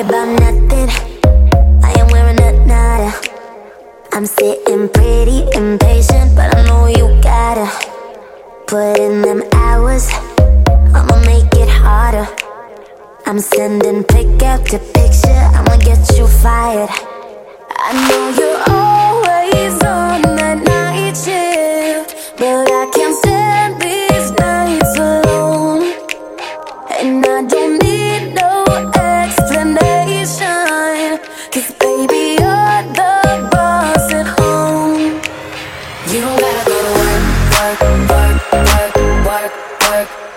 about nothing. I am wearing a nada. I'm sitting pretty impatient, but I know you gotta put in them hours. I'ma make it harder. I'm sending pick after picture. I'ma get you fired. I know you're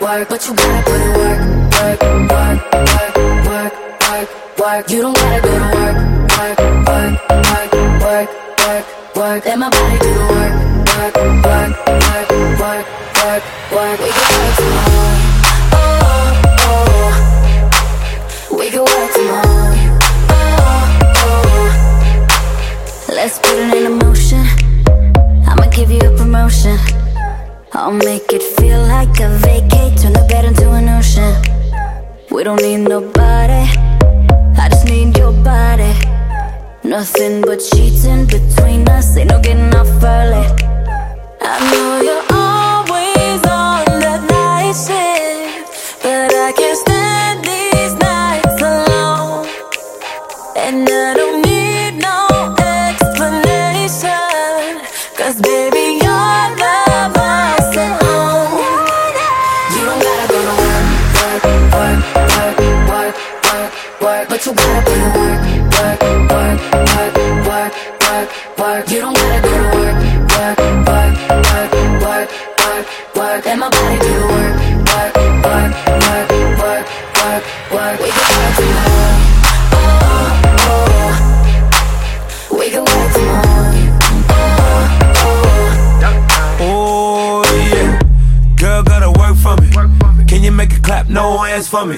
work, but you gotta put in work, work, work, work, work, work, work. You don't gotta go to work, work, work, work, work, work, work. Let my body do the work, work, work, work, work, work, work. We can work tomorrow. Oh, oh, we can work tomorrow. Oh, oh. Let's put it in motion. I'ma give you a promotion. I'll make We don't need nobody, I just need your body. Nothing but sheets in between us, ain't no getting off early. I know you're always on that night shift, but I work, work. But you gotta put in work, work, work, work, work, work, work. You don't gotta go to work, work, work, work, work, work, work. Let my body do the work, work, work, work, work, work, work. We can work tomorrow. Oh, oh. We can work tomorrow. Oh yeah, girl gotta work for me. Can you make it clap? No hands for me.